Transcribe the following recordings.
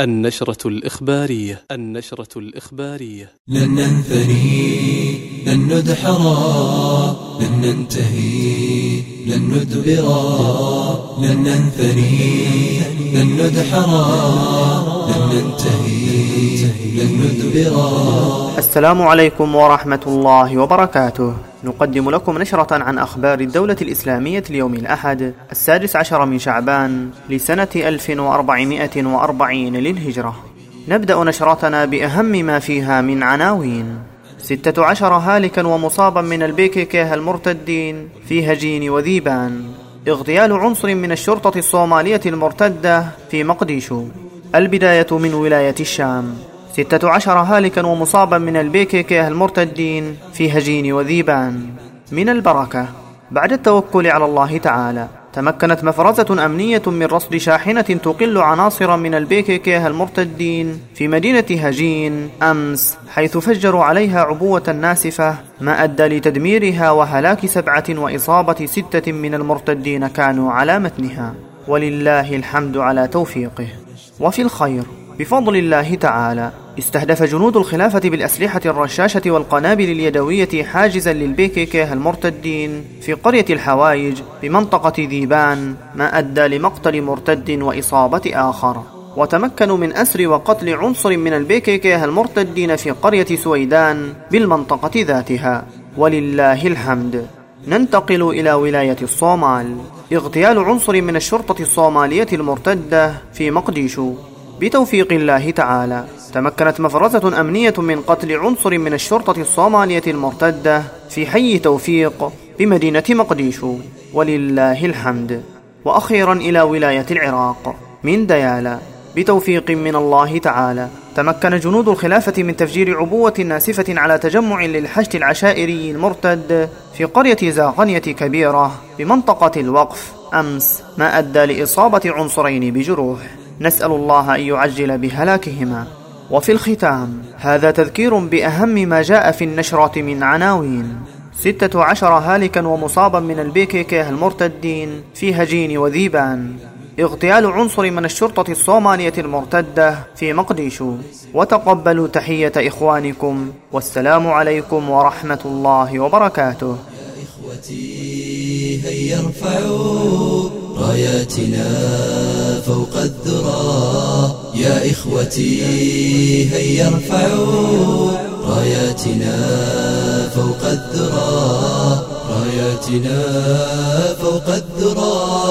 النشرة الإخبارية النشرة الإخبارية. لن ننثني لن ندحرا لن ننتهي لن ندبرا لن ننثني لن ندحرا لن ننتهي لن ندبرا السلام عليكم ورحمة الله وبركاته. نقدم لكم نشرة عن أخبار الدولة الإسلامية اليوم الأحد السادس عشر من شعبان لسنة 1440 للهجرة. نبدأ نشرتنا بأهم ما فيها من عناوين. ستة عشر هالكا ومصابا من البيكيكيه المرتدين في هجين وذيبان. اغتيال عنصر من الشرطة الصومالية المرتدة في مقديشو. البداية من ولاية الشام. ستة عشر هالكا ومصابا من البيكيكيه المرتدين في هجين وذيبان. من البركة بعد التوكل على الله تعالى تمكنت مفرزة أمنية من رصد شاحنة تقل عناصر من البيكيكيه المرتدين في مدينة هجين أمس حيث فجروا عليها عبوة ناسفة ما أدى لتدميرها وهلاك سبعة وإصابة ستة من المرتدين كانوا على متنها. ولله الحمد على توفيقه. وفي الخير بفضل الله تعالى استهدف جنود الخلافة بالأسلحة الرشاشة والقنابل اليدوية حاجزا للبيكيكيه المرتدين في قرية الحوايج بمنطقة ذيبان ما أدى لمقتل مرتد وإصابة آخر. وتمكنوا من أسر وقتل عنصر من البيكيكيه المرتدين في قرية سويدان بالمنطقة ذاتها. ولله الحمد. ننتقل إلى ولاية الصومال. اغتيال عنصر من الشرطة الصومالية المرتدة في مقديشو. بتوفيق الله تعالى. تمكنت مفرزة أمنية من قتل عنصر من الشرطة الصومالية المرتدة في حي توفيق بمدينة مقديشو. ولله الحمد. وأخيرا إلى ولاية العراق. من ديالا بتوفيق من الله تعالى. تمكن جنود الخلافة من تفجير عبوة ناسفة على تجمع للحشد العشائري المرتد في قرية زاغنية كبيرة بمنطقة الوقف. أمس ما أدى لإصابة عنصرين بجروح. نسأل الله أن يعجل بهلاكهما. وفي الختام هذا تذكير بأهم ما جاء في النشرة من عناوين. ستة عشر هالكا ومصابا من البيكيكيه المرتدين في هجين وذيبان. اغتيال عنصر من الشرطة الصومالية المرتدة في مقديشو. وتقبلوا تحية إخوانكم والسلام عليكم ورحمة الله وبركاته. يا إخوتي هيا ارفعوا راياتنا فوق الذرى يا إخوتي هيا ارفعوا راياتنا فوق الذرى. راياتنا فوق الذرى.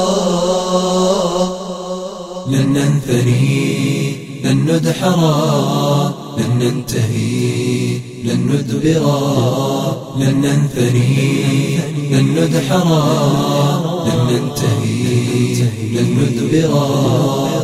لن ننثني لن ندحرا لن ننتهي لن ندبرا لن ننثني لن ندحرا لن ننتهي لن ندبرا